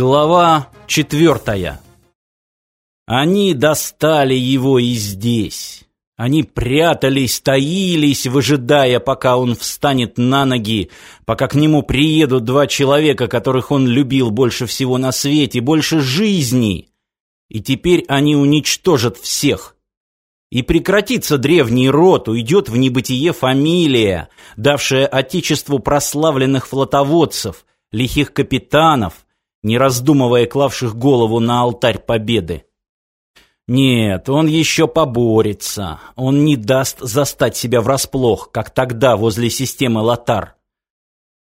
Глава четвертая. Они достали его и здесь. Они прятались, таились, выжидая, пока он встанет на ноги, пока к нему приедут два человека, которых он любил больше всего на свете, больше жизни. И теперь они уничтожат всех. И прекратится древний род, уйдет в небытие фамилия, давшая отечеству прославленных флотоводцев, лихих капитанов, не раздумывая клавших голову на алтарь победы. Нет, он еще поборется. Он не даст застать себя врасплох, как тогда возле системы Лотар.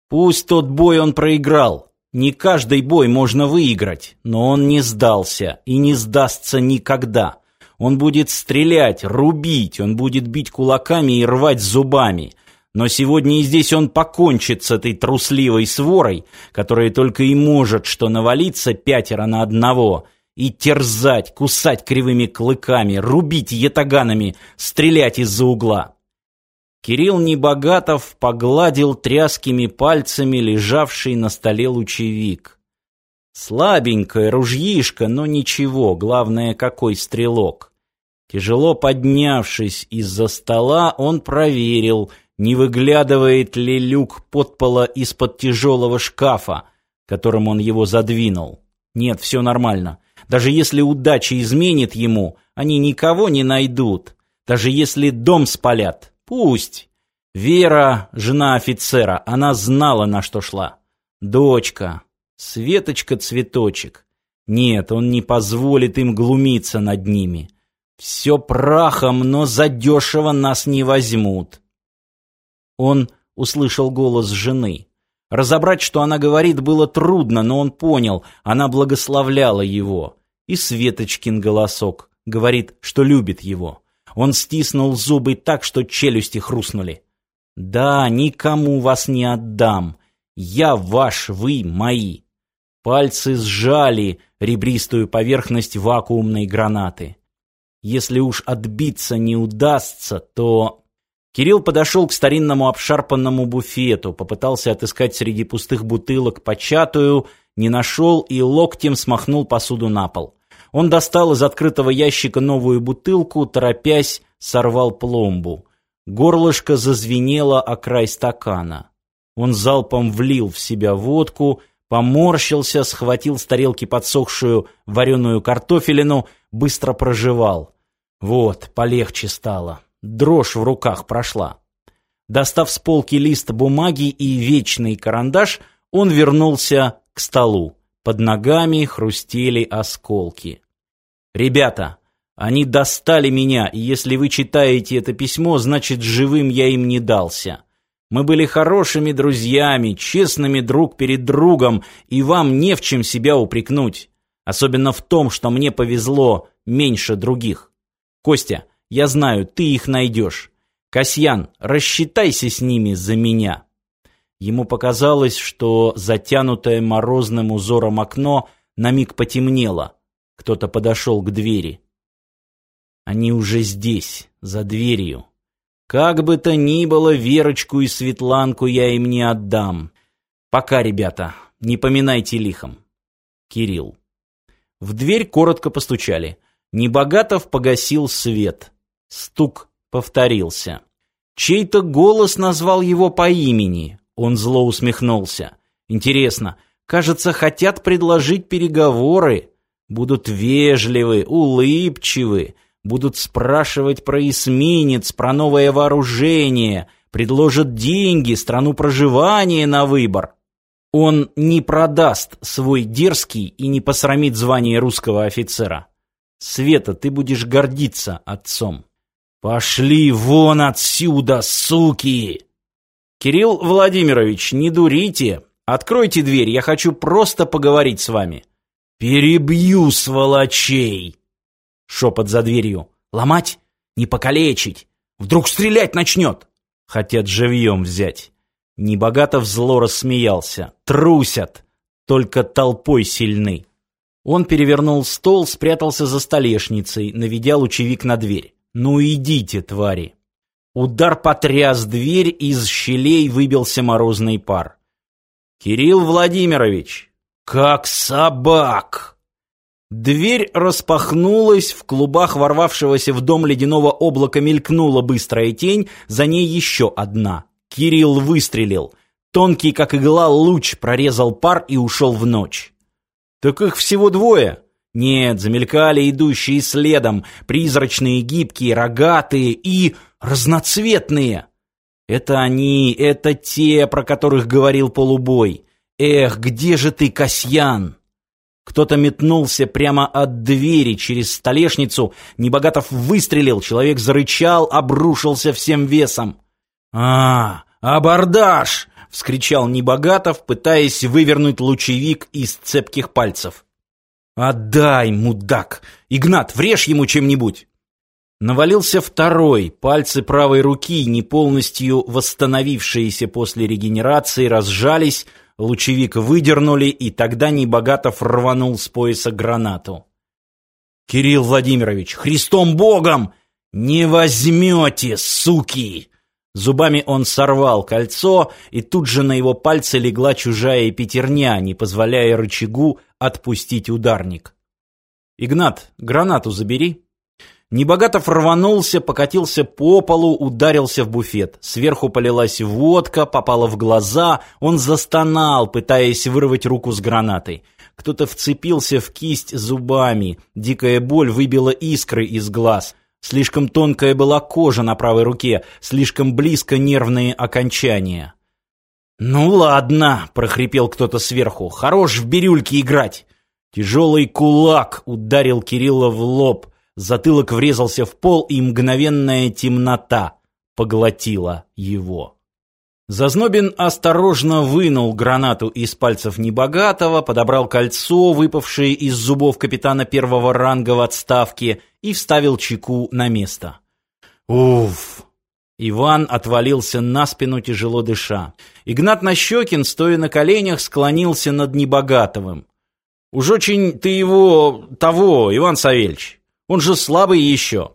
Пусть тот бой он проиграл. Не каждый бой можно выиграть, но он не сдался и не сдастся никогда. Он будет стрелять, рубить, он будет бить кулаками и рвать зубами. Но сегодня и здесь он покончит с этой трусливой сворой, которая только и может что навалиться пятеро на одного — и терзать, кусать кривыми клыками, рубить ятаганами, стрелять из-за угла. Кирилл Небогатов погладил тряскими пальцами лежавший на столе лучевик. Слабенькое ружьишко, но ничего, главное, какой стрелок. Тяжело поднявшись из-за стола, он проверил, не выглядывает ли люк подпола из-под тяжелого шкафа, которым он его задвинул. Нет, все нормально. Даже если удача изменит ему, они никого не найдут. Даже если дом спалят, пусть. Вера, жена офицера, она знала, на что шла. Дочка, Светочка-цветочек. Нет, он не позволит им глумиться над ними. Все прахом, но задешево нас не возьмут. Он услышал голос жены. Разобрать, что она говорит, было трудно, но он понял, она благословляла его. И Светочкин голосок говорит, что любит его. Он стиснул зубы так, что челюсти хрустнули. «Да, никому вас не отдам. Я ваш, вы мои». Пальцы сжали ребристую поверхность вакуумной гранаты. Если уж отбиться не удастся, то... Кирилл подошел к старинному обшарпанному буфету, попытался отыскать среди пустых бутылок початую, не нашел и локтем смахнул посуду на пол. Он достал из открытого ящика новую бутылку, торопясь, сорвал пломбу. Горлышко зазвенело о край стакана. Он залпом влил в себя водку, поморщился, схватил с тарелки подсохшую вареную картофелину, быстро прожевал. Вот, полегче стало. Дрожь в руках прошла. Достав с полки лист бумаги и вечный карандаш, он вернулся к столу. Под ногами хрустели осколки. «Ребята, они достали меня, и если вы читаете это письмо, значит, живым я им не дался. Мы были хорошими друзьями, честными друг перед другом, и вам не в чем себя упрекнуть. Особенно в том, что мне повезло меньше других. Костя, я знаю, ты их найдешь. Касьян, рассчитайся с ними за меня». Ему показалось, что затянутое морозным узором окно на миг потемнело. Кто-то подошел к двери. Они уже здесь, за дверью. Как бы то ни было, Верочку и Светланку я им не отдам. Пока, ребята, не поминайте лихом. Кирилл. В дверь коротко постучали. Небогатов погасил свет. Стук повторился. Чей-то голос назвал его по имени. Он зло усмехнулся. Интересно, кажется, хотят предложить переговоры. Будут вежливы, улыбчивы, будут спрашивать про эсминец, про новое вооружение, предложат деньги, страну проживания на выбор. Он не продаст свой дерзкий и не посрамит звание русского офицера. Света, ты будешь гордиться отцом. Пошли вон отсюда, суки! «Кирилл Владимирович, не дурите. Откройте дверь, я хочу просто поговорить с вами». «Перебью, сволочей!» Шепот за дверью. «Ломать? Не покалечить? Вдруг стрелять начнет?» Хотят живьем взять. Небогатов зло рассмеялся. «Трусят! Только толпой сильны!» Он перевернул стол, спрятался за столешницей, наведя лучевик на дверь. «Ну идите, твари!» Удар потряс дверь, из щелей выбился морозный пар. «Кирилл Владимирович!» как собак!» Дверь распахнулась, в клубах ворвавшегося в дом ледяного облака мелькнула быстрая тень, за ней еще одна. Кирилл выстрелил. Тонкий, как игла, луч прорезал пар и ушел в ночь. «Так их всего двое!» Нет, замелькали идущие следом, призрачные, гибкие, рогатые и разноцветные. Это они, это те, про которых говорил полубой. Эх, где же ты, Касьян? Кто-то метнулся прямо от двери через столешницу, Небогатов выстрелил, человек зарычал, обрушился всем весом. «А, абордаж!» — вскричал Небогатов, пытаясь вывернуть лучевик из цепких пальцев. «Отдай, мудак! Игнат, врежь ему чем-нибудь!» Навалился второй, пальцы правой руки, не полностью восстановившиеся после регенерации, разжались, лучевик выдернули, и тогда Небогатов рванул с пояса гранату. «Кирилл Владимирович, Христом Богом! Не возьмете, суки!» Зубами он сорвал кольцо, и тут же на его пальце легла чужая пятерня, не позволяя рычагу отпустить ударник. «Игнат, гранату забери». Небогатов рванулся, покатился по полу, ударился в буфет. Сверху полилась водка, попала в глаза. Он застонал, пытаясь вырвать руку с гранатой. Кто-то вцепился в кисть зубами. Дикая боль выбила искры из глаз. Слишком тонкая была кожа на правой руке, слишком близко нервные окончания. «Ну ладно», — прохрипел кто-то сверху, — «хорош в бирюльке играть». Тяжелый кулак ударил Кирилла в лоб, затылок врезался в пол, и мгновенная темнота поглотила его. Зазнобин осторожно вынул гранату из пальцев небогатого, подобрал кольцо, выпавшее из зубов капитана первого ранга в отставке, и вставил чеку на место. Уф! Иван отвалился на спину, тяжело дыша. Игнат Нащекин, стоя на коленях, склонился над Небогатовым. «Уж очень ты его... того, Иван Савельевич. Он же слабый еще».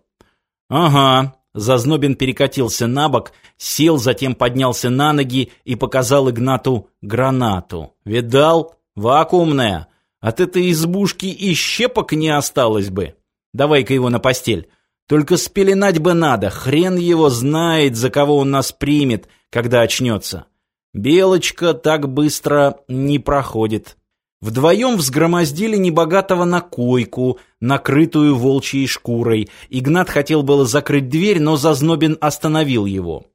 «Ага», Зазнобин перекатился на бок, сел, затем поднялся на ноги и показал Игнату гранату. «Видал? Вакуумная. От этой избушки и щепок не осталось бы. Давай-ка его на постель. Только спеленать бы надо, хрен его знает, за кого он нас примет, когда очнется. Белочка так быстро не проходит». Вдвоем взгромоздили небогатого на койку, накрытую волчьей шкурой. Игнат хотел было закрыть дверь, но Зазнобин остановил его.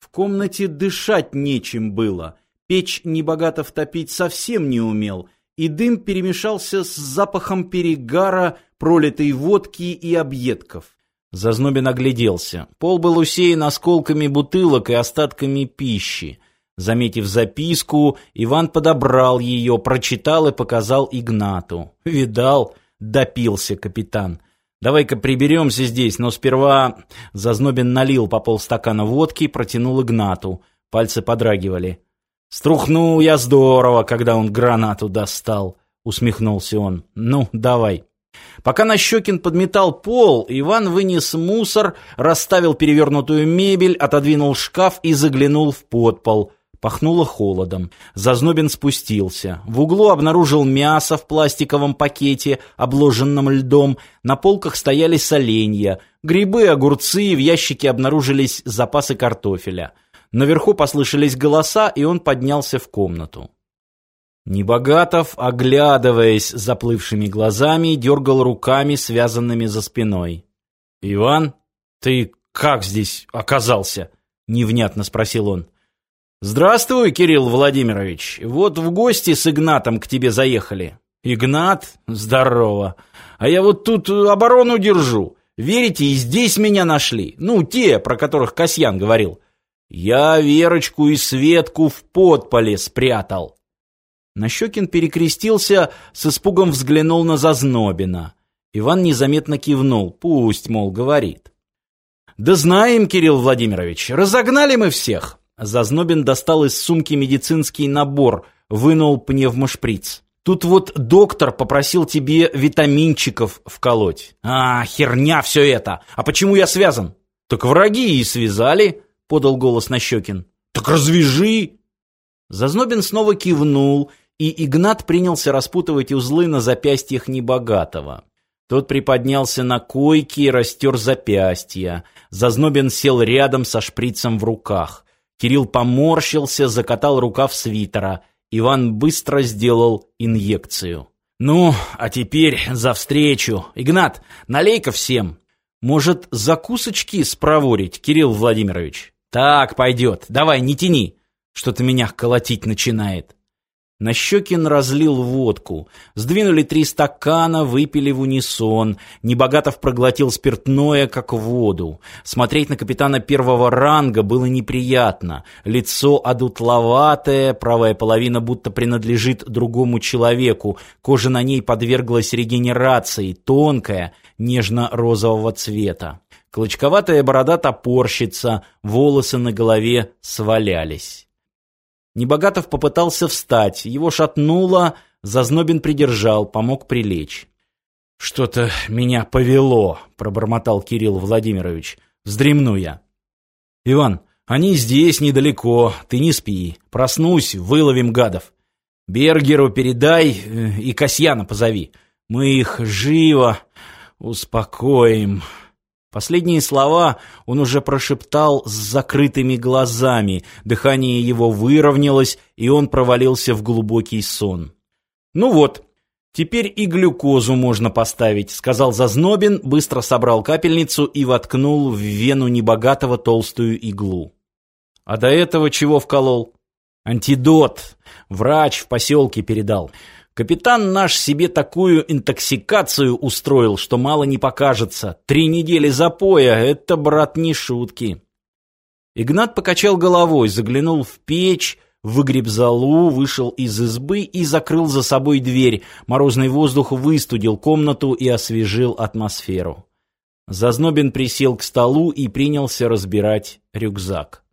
В комнате дышать нечем было. Печь небогатов топить совсем не умел, и дым перемешался с запахом перегара, пролитой водки и объедков. Зазнобин огляделся. Пол был усеян осколками бутылок и остатками пищи. Заметив записку, Иван подобрал ее, прочитал и показал Игнату. «Видал?» — допился капитан. «Давай-ка приберемся здесь, но сперва...» Зазнобин налил по полстакана водки и протянул Игнату. Пальцы подрагивали. «Струхнул я здорово, когда он гранату достал», — усмехнулся он. «Ну, давай». Пока Нащекин подметал пол, Иван вынес мусор, расставил перевернутую мебель, отодвинул шкаф и заглянул в подпол — Пахнуло холодом. Зазнобин спустился. В углу обнаружил мясо в пластиковом пакете, обложенном льдом. На полках стояли соленья. Грибы, огурцы, в ящике обнаружились запасы картофеля. Наверху послышались голоса, и он поднялся в комнату. Небогатов, оглядываясь заплывшими глазами, дергал руками, связанными за спиной. «Иван, ты как здесь оказался?» — невнятно спросил он. «Здравствуй, Кирилл Владимирович. Вот в гости с Игнатом к тебе заехали». «Игнат? Здорово. А я вот тут оборону держу. Верите, и здесь меня нашли. Ну, те, про которых Касьян говорил. Я Верочку и Светку в подполе спрятал». Нащекин перекрестился, с испугом взглянул на Зазнобина. Иван незаметно кивнул. «Пусть, мол, говорит». «Да знаем, Кирилл Владимирович, разогнали мы всех. Зазнобин достал из сумки медицинский набор, вынул пневмошприц. Тут вот доктор попросил тебе витаминчиков вколоть. А, херня все это. А почему я связан? Так враги и связали, подал голос Нащекин. Так развяжи. Зазнобин снова кивнул, и Игнат принялся распутывать узлы на запястьях небогатого. Тот приподнялся на койке и растер запястья. Зазнобин сел рядом со шприцем в руках. Кирилл поморщился, закатал рукав свитера. Иван быстро сделал инъекцию. «Ну, а теперь за встречу. Игнат, налей-ка всем. Может, закусочки спроворить, Кирилл Владимирович?» «Так, пойдет. Давай, не тяни. Что-то меня колотить начинает». Нащекин разлил водку. Сдвинули три стакана, выпили в унисон. Небогатов проглотил спиртное, как воду. Смотреть на капитана первого ранга было неприятно. Лицо одутловатое, правая половина будто принадлежит другому человеку. Кожа на ней подверглась регенерации, тонкая, нежно-розового цвета. Клочковатая борода топорщится, волосы на голове свалялись. Небогатов попытался встать, его шатнуло, Зазнобин придержал, помог прилечь. «Что-то меня повело», — пробормотал Кирилл Владимирович. «Вздремну я». «Иван, они здесь, недалеко, ты не спи. Проснусь, выловим гадов. Бергеру передай э, и Касьяна позови. Мы их живо успокоим». Последние слова он уже прошептал с закрытыми глазами, дыхание его выровнялось, и он провалился в глубокий сон. «Ну вот, теперь и глюкозу можно поставить», — сказал Зазнобин, быстро собрал капельницу и воткнул в вену небогатого толстую иглу. «А до этого чего вколол?» «Антидот. Врач в поселке передал». Капитан наш себе такую интоксикацию устроил, что мало не покажется. Три недели запоя — это, брат, не шутки. Игнат покачал головой, заглянул в печь, выгреб залу, вышел из избы и закрыл за собой дверь. Морозный воздух выстудил комнату и освежил атмосферу. Зазнобин присел к столу и принялся разбирать рюкзак.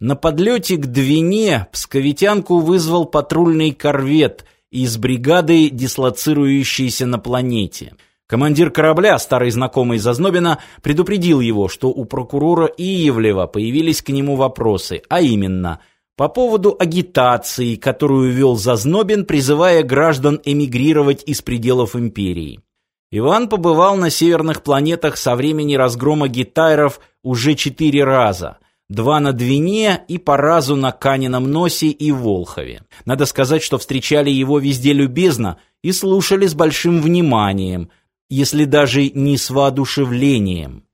На подлете к Двине псковитянку вызвал патрульный корвет — из бригады, дислоцирующейся на планете. Командир корабля, старый знакомый Зазнобина, предупредил его, что у прокурора Иевлева появились к нему вопросы, а именно по поводу агитации, которую вел Зазнобин, призывая граждан эмигрировать из пределов империи. Иван побывал на северных планетах со времени разгрома гитайров уже четыре раза – Два на Двине и по разу на Канином носе и Волхове. Надо сказать, что встречали его везде любезно и слушали с большим вниманием, если даже не с воодушевлением.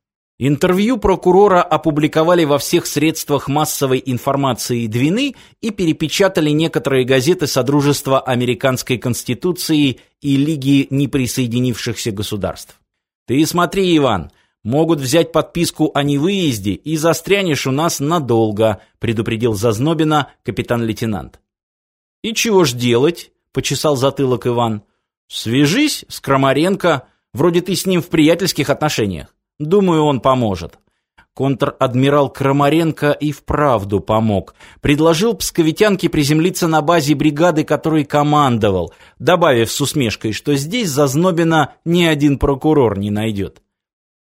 Интервью прокурора опубликовали во всех средствах массовой информации Двины и перепечатали некоторые газеты Содружества Американской Конституции и Лиги неприсоединившихся государств. Ты смотри, Иван, Могут взять подписку о невыезде и застрянешь у нас надолго, предупредил Зазнобина капитан-лейтенант. И чего ж делать? почесал затылок Иван. Свяжись с Крамаренко, вроде ты с ним в приятельских отношениях. Думаю, он поможет. Контр-адмирал Крамаренко и вправду помог. Предложил псковитянке приземлиться на базе бригады, которой командовал, добавив с усмешкой, что здесь Зазнобина ни один прокурор не найдет.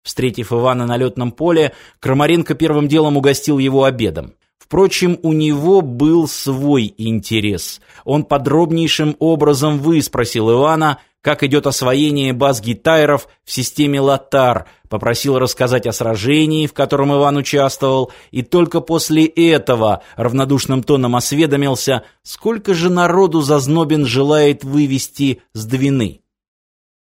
Встретив Ивана на летном поле, Крамаренко первым делом угостил его обедом. Впрочем, у него был свой интерес. Он подробнейшим образом выспросил Ивана, как идет освоение баз гитайров в системе Латар, попросил рассказать о сражении, в котором Иван участвовал, и только после этого равнодушным тоном осведомился, сколько же народу Зазнобин желает вывести с Двины.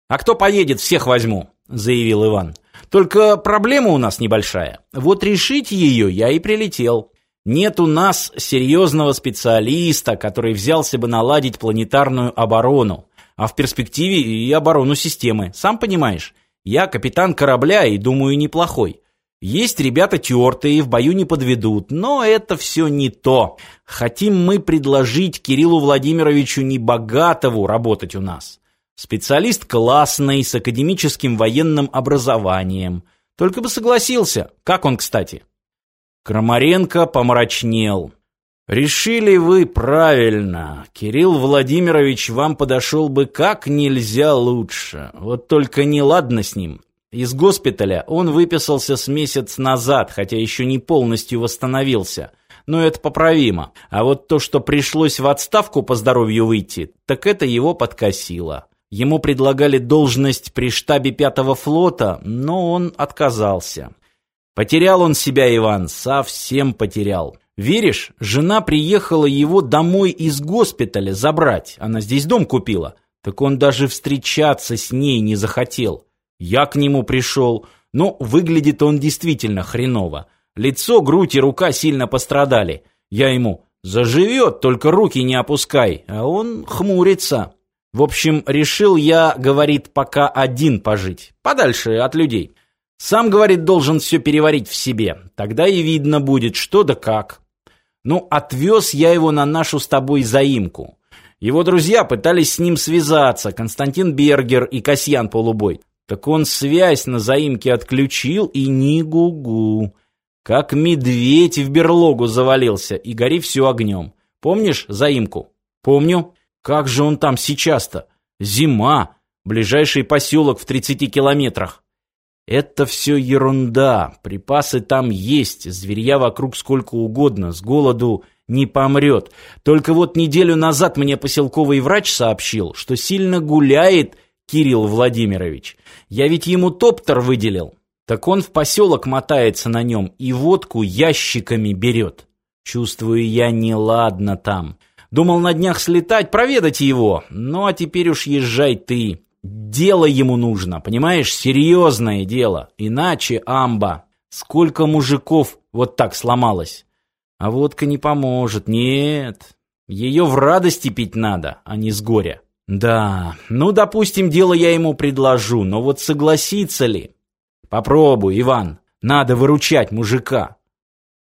«А кто поедет, всех возьму», — заявил Иван. Только проблема у нас небольшая. Вот решить ее я и прилетел. Нет у нас серьезного специалиста, который взялся бы наладить планетарную оборону, а в перспективе и оборону системы. Сам понимаешь, я капитан корабля и, думаю, неплохой. Есть ребята тертые, в бою не подведут, но это все не то. Хотим мы предложить Кириллу Владимировичу Небогатову работать у нас. Специалист классный, с академическим военным образованием. Только бы согласился. Как он, кстати? Крамаренко помрачнел. Решили вы правильно. Кирилл Владимирович вам подошел бы как нельзя лучше. Вот только не ладно с ним. Из госпиталя он выписался с месяц назад, хотя еще не полностью восстановился. но это поправимо. А вот то, что пришлось в отставку по здоровью выйти, так это его подкосило. Ему предлагали должность при штабе пятого флота, но он отказался. Потерял он себя, Иван, совсем потерял. Веришь, жена приехала его домой из госпиталя забрать. Она здесь дом купила. Так он даже встречаться с ней не захотел. Я к нему пришел. Но выглядит он действительно хреново. Лицо, грудь и рука сильно пострадали. Я ему «Заживет, только руки не опускай», а он хмурится. В общем, решил я, говорит, пока один пожить, подальше от людей. Сам, говорит, должен все переварить в себе. Тогда и видно будет, что да как. Ну, отвез я его на нашу с тобой заимку. Его друзья пытались с ним связаться, Константин Бергер и Касьян Полубой. Так он связь на заимке отключил и ни гу-гу. Как медведь в берлогу завалился и гори все огнем. Помнишь заимку? Помню. Как же он там сейчас-то? Зима. Ближайший поселок в 30 километрах. Это все ерунда. Припасы там есть, зверья вокруг сколько угодно, с голоду не помрет. Только вот неделю назад мне поселковый врач сообщил, что сильно гуляет Кирилл Владимирович. Я ведь ему топтер выделил. Так он в поселок мотается на нем и водку ящиками берет. Чувствую я неладно там. Думал на днях слетать, проведать его. Ну а теперь уж езжай ты. Дело ему нужно, понимаешь? Серьезное дело. Иначе амба. Сколько мужиков вот так сломалось. А водка не поможет. Нет. Ее в радости пить надо, а не с горя. Да, ну, допустим, дело я ему предложу, но вот согласится ли? Попробуй, Иван. Надо выручать мужика.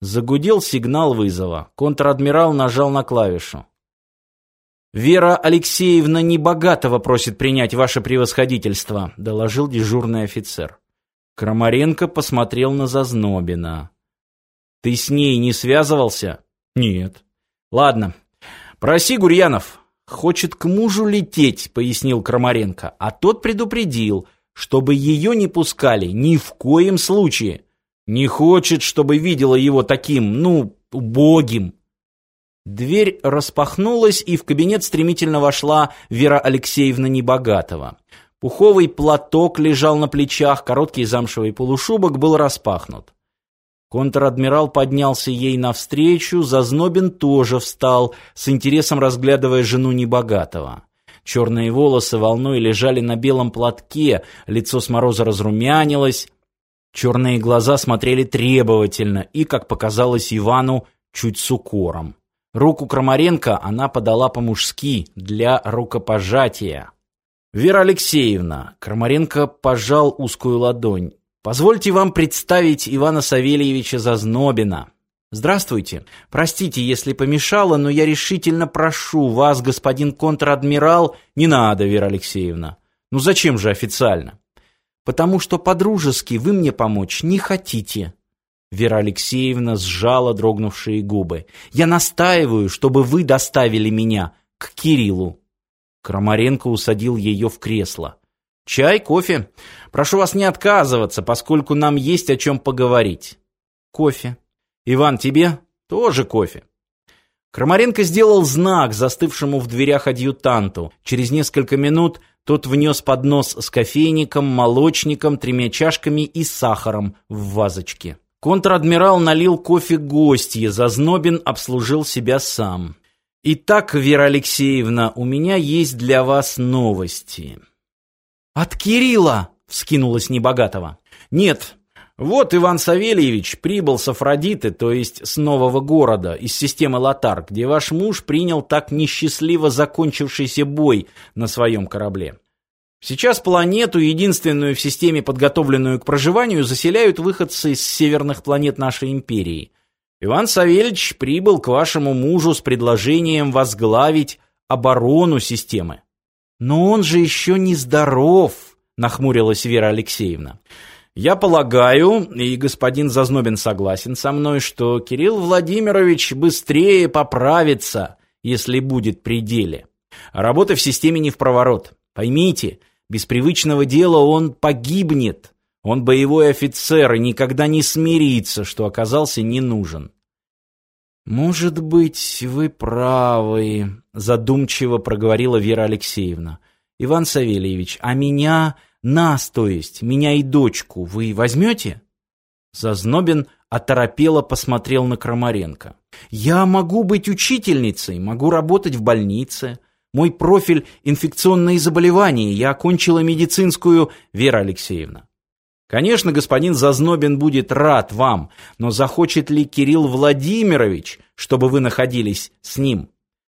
Загудел сигнал вызова. Контр-адмирал нажал на клавишу. «Вера Алексеевна Небогатова просит принять ваше превосходительство», — доложил дежурный офицер. Крамаренко посмотрел на Зазнобина. «Ты с ней не связывался?» «Нет». «Ладно. Проси, Гурьянов, «Хочет к мужу лететь», — пояснил Крамаренко, а тот предупредил, чтобы ее не пускали ни в коем случае. Не хочет, чтобы видела его таким, ну, убогим. Дверь распахнулась, и в кабинет стремительно вошла Вера Алексеевна Небогатова. Пуховый платок лежал на плечах, короткий замшевый полушубок был распахнут. Контр-адмирал поднялся ей навстречу, Зазнобин тоже встал, с интересом разглядывая жену небогатого. Черные волосы волной лежали на белом платке, лицо с мороза разрумянилось, черные глаза смотрели требовательно и, как показалось Ивану, чуть с укором. Руку Крамаренко она подала по-мужски, для рукопожатия. «Вера Алексеевна», — Крамаренко пожал узкую ладонь, Позвольте вам представить Ивана Савельевича Зазнобина. Здравствуйте. Простите, если помешало, но я решительно прошу вас, господин контр-адмирал, не надо, Вера Алексеевна. Ну зачем же официально? Потому что по-дружески вы мне помочь не хотите. Вера Алексеевна сжала дрогнувшие губы. Я настаиваю, чтобы вы доставили меня к Кириллу. Крамаренко усадил ее в кресло. Чай, кофе? Прошу вас не отказываться, поскольку нам есть о чем поговорить. Кофе. Иван, тебе? Тоже кофе. Крамаренко сделал знак застывшему в дверях адъютанту. Через несколько минут тот внес поднос с кофейником, молочником, тремя чашками и сахаром в вазочке. Контр-адмирал налил кофе гостье, Зазнобин обслужил себя сам. «Итак, Вера Алексеевна, у меня есть для вас новости». «От Кирилла!» — вскинулась Небогатова. «Нет, вот Иван Савельевич прибыл с Афродиты, то есть с нового города, из системы Лотар, где ваш муж принял так несчастливо закончившийся бой на своем корабле. Сейчас планету, единственную в системе, подготовленную к проживанию, заселяют выходцы из северных планет нашей империи. Иван Савельевич прибыл к вашему мужу с предложением возглавить оборону системы. «Но он же еще не здоров», — нахмурилась Вера Алексеевна. «Я полагаю, и господин Зазнобин согласен со мной, что Кирилл Владимирович быстрее поправится, если будет при деле. Работа в системе не в проворот. Поймите, без привычного дела он погибнет. Он боевой офицер и никогда не смирится, что оказался не нужен. Может быть, вы правы, задумчиво проговорила Вера Алексеевна. Иван Савельевич, а меня, нас, то есть, меня и дочку, вы возьмете?» Зазнобин оторопело посмотрел на Крамаренко. «Я могу быть учительницей, могу работать в больнице. Мой профиль – инфекционные заболевания. Я окончила медицинскую, Вера Алексеевна». Конечно, господин Зазнобин будет рад вам, но захочет ли Кирилл Владимирович, чтобы вы находились с ним?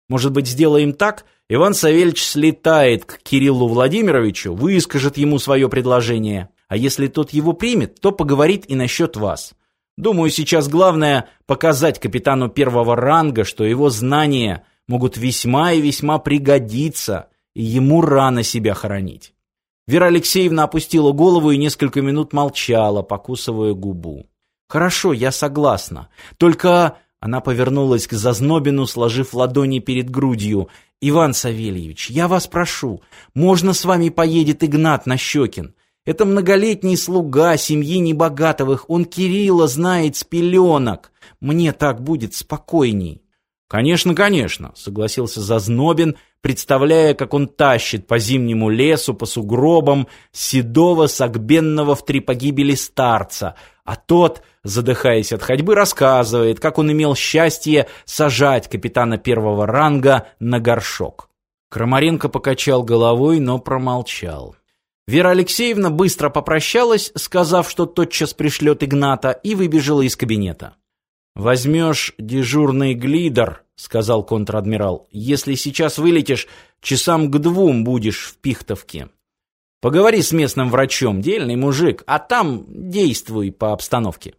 Может быть, сделаем так? Иван Савельевич слетает к Кириллу Владимировичу, выскажет ему свое предложение. А если тот его примет, то поговорит и насчет вас. Думаю, сейчас главное показать капитану первого ранга, что его знания могут весьма и весьма пригодиться, и ему рано себя хоронить. Вера Алексеевна опустила голову и несколько минут молчала, покусывая губу. «Хорошо, я согласна. Только...» Она повернулась к Зазнобину, сложив ладони перед грудью. «Иван Савельевич, я вас прошу, можно с вами поедет Игнат Нащекин? Это многолетний слуга семьи Небогатовых, он Кирилла знает с пеленок. Мне так будет спокойней». «Конечно, конечно», — согласился Зазнобин, представляя, как он тащит по зимнему лесу, по сугробам, седого согбенного в три погибели старца, а тот, задыхаясь от ходьбы, рассказывает, как он имел счастье сажать капитана первого ранга на горшок. Крамаренко покачал головой, но промолчал. Вера Алексеевна быстро попрощалась, сказав, что тотчас пришлет Игната, и выбежала из кабинета. «Возьмешь дежурный глидер», — сказал контр-адмирал. «Если сейчас вылетишь, часам к двум будешь в Пихтовке. Поговори с местным врачом, дельный мужик, а там действуй по обстановке».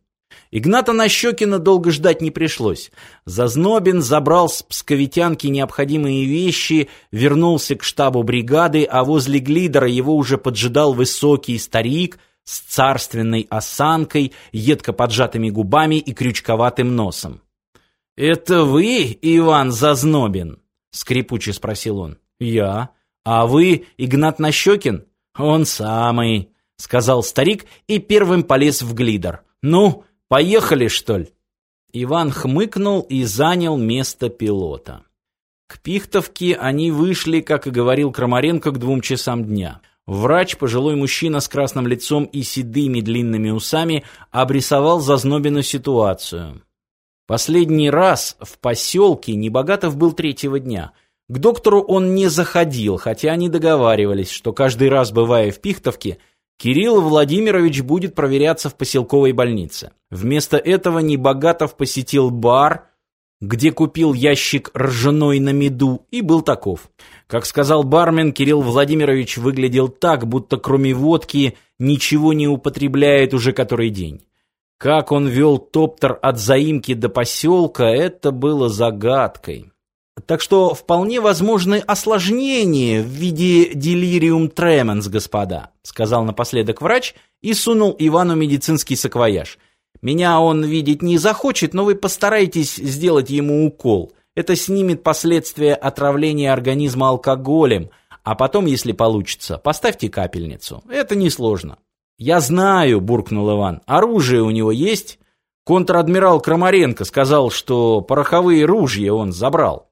Игната Нащекина долго ждать не пришлось. Зазнобин забрал с псковитянки необходимые вещи, вернулся к штабу бригады, а возле глидера его уже поджидал высокий старик — с царственной осанкой, едко поджатыми губами и крючковатым носом. «Это вы, Иван Зазнобин?» — скрипуче спросил он. «Я. А вы, Игнат Нащекин?» «Он самый», — сказал старик и первым полез в глидер. «Ну, поехали, что ли?» Иван хмыкнул и занял место пилота. К Пихтовке они вышли, как и говорил Крамаренко, к двум часам дня. Врач, пожилой мужчина с красным лицом и седыми длинными усами, обрисовал Зазнобину ситуацию. Последний раз в поселке Небогатов был третьего дня. К доктору он не заходил, хотя они договаривались, что каждый раз, бывая в Пихтовке, Кирилл Владимирович будет проверяться в поселковой больнице. Вместо этого Небогатов посетил бар, где купил ящик ржаной на меду, и был таков. Как сказал бармен, Кирилл Владимирович выглядел так, будто кроме водки ничего не употребляет уже который день. Как он вел топтер от заимки до поселка, это было загадкой. Так что вполне возможны осложнения в виде делириум тременс, господа, сказал напоследок врач и сунул Ивану медицинский саквояж – меня он видеть не захочет, но вы постарайтесь сделать ему укол. Это снимет последствия отравления организма алкоголем, а потом, если получится, поставьте капельницу. Это несложно. Я знаю, буркнул Иван. Оружие у него есть? Контр-адмирал Крамаренко сказал, что пороховые ружья он забрал.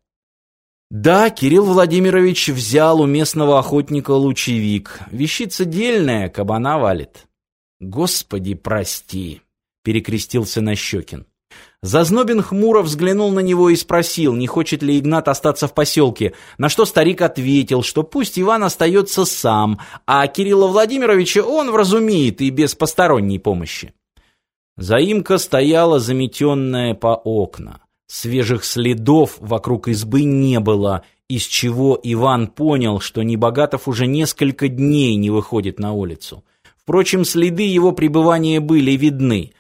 Да, Кирилл Владимирович взял у местного охотника лучевик. Вещица дельная, кабана валит. Господи, прости перекрестился Нащекин. Зазнобин хмуро взглянул на него и спросил, не хочет ли Игнат остаться в поселке, на что старик ответил, что пусть Иван остается сам, а Кирилла Владимировича он вразумеет и без посторонней помощи. Заимка стояла заметенная по окна. Свежих следов вокруг избы не было, из чего Иван понял, что Небогатов уже несколько дней не выходит на улицу. Впрочем, следы его пребывания были видны.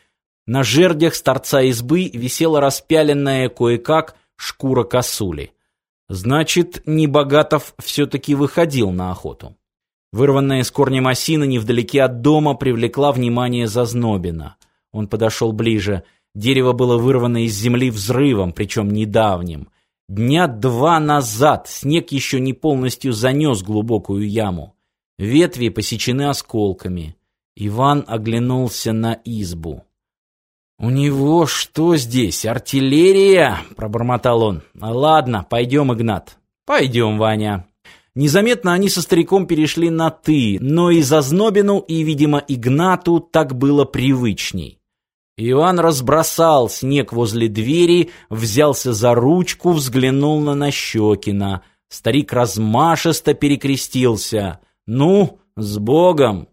На жердях с торца избы висела распяленная кое-как шкура косули. Значит, Небогатов все-таки выходил на охоту. Вырванная с корнем осина невдалеке от дома привлекла внимание Зазнобина. Он подошел ближе. Дерево было вырвано из земли взрывом, причем недавним. Дня два назад снег еще не полностью занес глубокую яму. Ветви посечены осколками. Иван оглянулся на избу. «У него что здесь, артиллерия?» – пробормотал он. «Ладно, пойдем, Игнат». «Пойдем, Ваня». Незаметно они со стариком перешли на «ты», но и Зазнобину, и, видимо, Игнату так было привычней. Иван разбросал снег возле двери, взялся за ручку, взглянул на Нащекина. Старик размашисто перекрестился. «Ну, с Богом!»